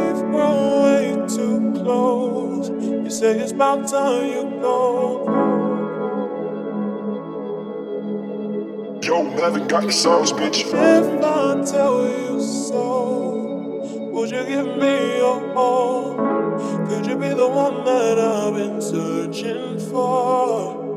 We've grown way too close. You say it's about time you go. Yo, haven't got the sauce, bitch. If I tell you so, would you give me your all? Could you be the one that I've been searching for?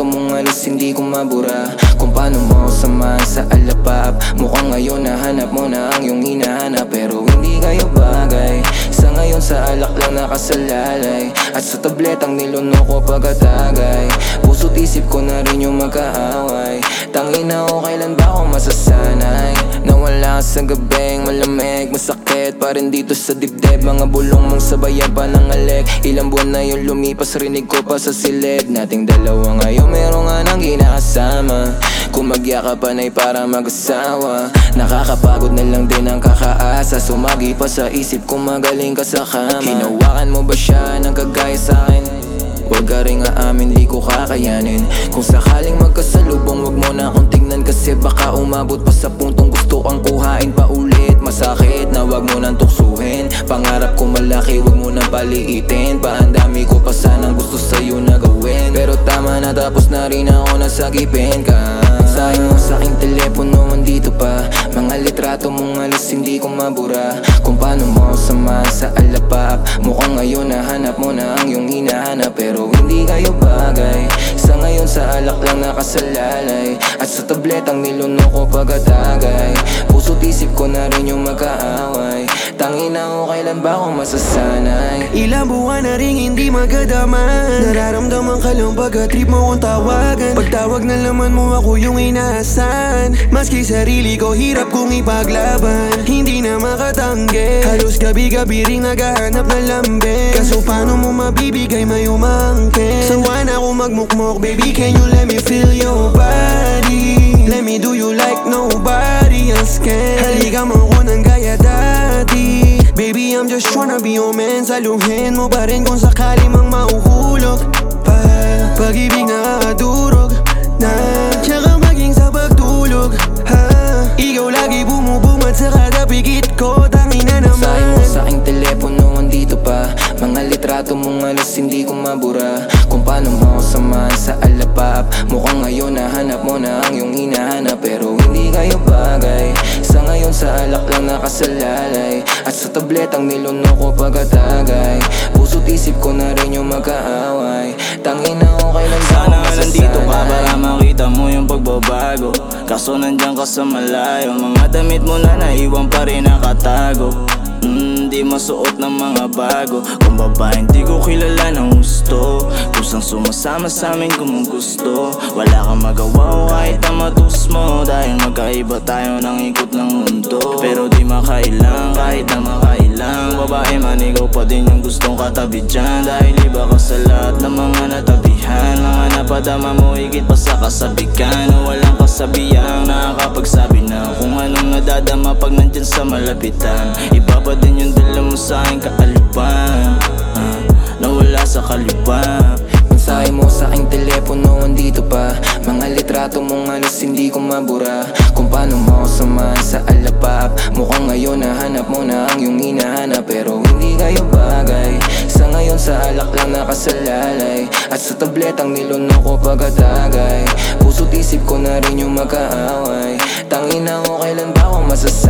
Litrato mong alis hindi ko mabura. Kung paano mo samahan sa alapap? Mukhang ngayon nahanap mo na ang iyong hinahanap Pero hindi kayo bagay. Sa ngayon sa alak lang nakasalalay. At sa tabletang niluno ko pagkatagay. Puso't isip ko na rin yung magkaaway Tangina ko kailan ba ako masasanay? Nawala sa gabing malamig Masakit pa rin dito sa dibdib. Mga bulong mong sabayan pa ng alek. Ilang buwan na yung lumipas Rinig ko pa sa silid. Nating dalawa ngayon meron nga nang ginakasama Kung magyakapan ay para mag-asawa. Nakakapagod na lang din ang kakaasa. Sumagi pa sa isip kung magaling ka sa kama. Hinawakan mo ba siya ng kagaya sa akin? Ka rin aamin, di ko kakayanin. Kung sakaling magkasalubong, wag mo na akong tignan Kasi baka umabot pa sa puntong gusto kang kuhain pa ulit. Masakit na wag mo nang tuksuhin. Pangarap ko malaki, wag mo nang paliitin. Pa ang dami ko pa sanang gusto sa'yo na gawin. Pero tama na tapos na rin ako nasagipin. Ka Mensahe sa aking telepono, andito pa. Mga litrato mong alis, hindi ko mabura. Kung paano mo samahan sa alapap? Mukhang ngayon nahanap mo na ang iyong hinahanap Pero hindi kayo bagay. Sa ngayon sa alak lang nakasalalay. At sa tabletang niluno ko pagkatagay Puso't isip ko na rin yung magkaaway Tangina ko kailan ba ako masasanay? Ilang buwan na rin hindi magadaman. Nararamdaman ka lang pagka-trip mo kong tawagan. Pagtawag na laman mo ako yung inaasahan. Maski sarili ko hirap kong ipaglaban. Hindi na makatanggi. Halos gabi-gabi ring naghahanap na lambing Kaso paano mo mabibigay may umangkin Sawa na ako magmukmok Baby can you let me feel your body? Let me do you like nobody else can. Halika mo ko ng gaya dati. Baby I'm just tryna be your man. Saluhin mo pa rin kung sakali mang mauhulog. Pa Pag-ibig nakakadurog na. Tsaka litrato mong alis, hindi ko mabura. Kung paano mo samahan sa alapap? Mukhang ngayon nahanap mo na ang iyong hinahanap Pero hindi kayo bagay. Sa ngayon sa alak lang nakasalalay. At sa tabletang niluno ko pagkatagay. Puso't isip ko na rin yung magkaaway Tangina ko kailan ako Sana nandito ka para makita mo yung pagbabago. Kaso nandyan ka sa malayo. Mga damit mo na naiwan pa rin nakatago. Mm, di masuot ng mga bago. Kung babae hindi ko kilala ng gusto. Kusang sumasama sa amin kung gusto. Wala kang magawa kahit ang matus mo. Dahil magkaiba tayo ng ikot ng mundo. Pero di makailang kahit na makailang. Babae man ikaw pa din yung gustong katabi dyan. Dahil iba ka sa lahat ng mga natabihan. Mga napadama mo higit pa sa kasabikan walang kasabihang nakakapagsabi na Kung anong nadadama pag nandyan sa malapitan. Iba din yung dala mo sa aking kaalipan? Ah, Nawala sa kalipan Mensahe mo sa aking telepono, andito pa. Mga litrato mong alis, hindi ko mabura. Kung paano mo samahan sa alapap. Mukhang ngayon nahanap mo na ang iyong hinahanap Pero hindi kayo bagay. Sa ngayon sa alak lang nakasalalay. At sa tabletang niluno ko pagkatagay. Puso't isip ko na rin yung magkaaway Tangina ko kailan ba ako masasanay